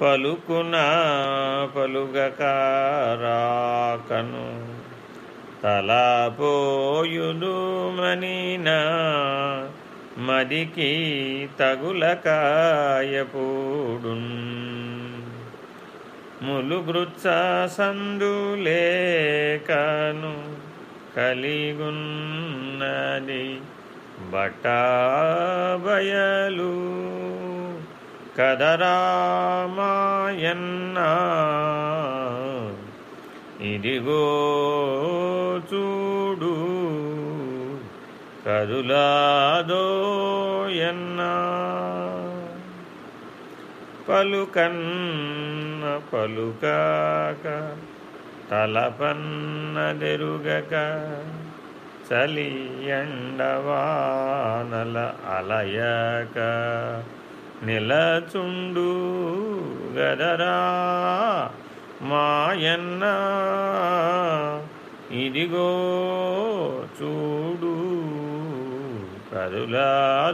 పలుకున పలుగకారాకను తలపోయుదు మనినా మదికి తగులకాయపూడున్. ములుగృత్స సందులేకను కలిగున్నది బటాబయలు కదరామాయన్నా. ఇదిగో చూడు కదులాదోయన్నా పలుకన్న పలుకాక తలపన్నదెరుగక చలి ఎండవానల అలయక. నిలచుండు గదరా మాయన్న. ఇదిగో చూడు కదులాదోయన్నా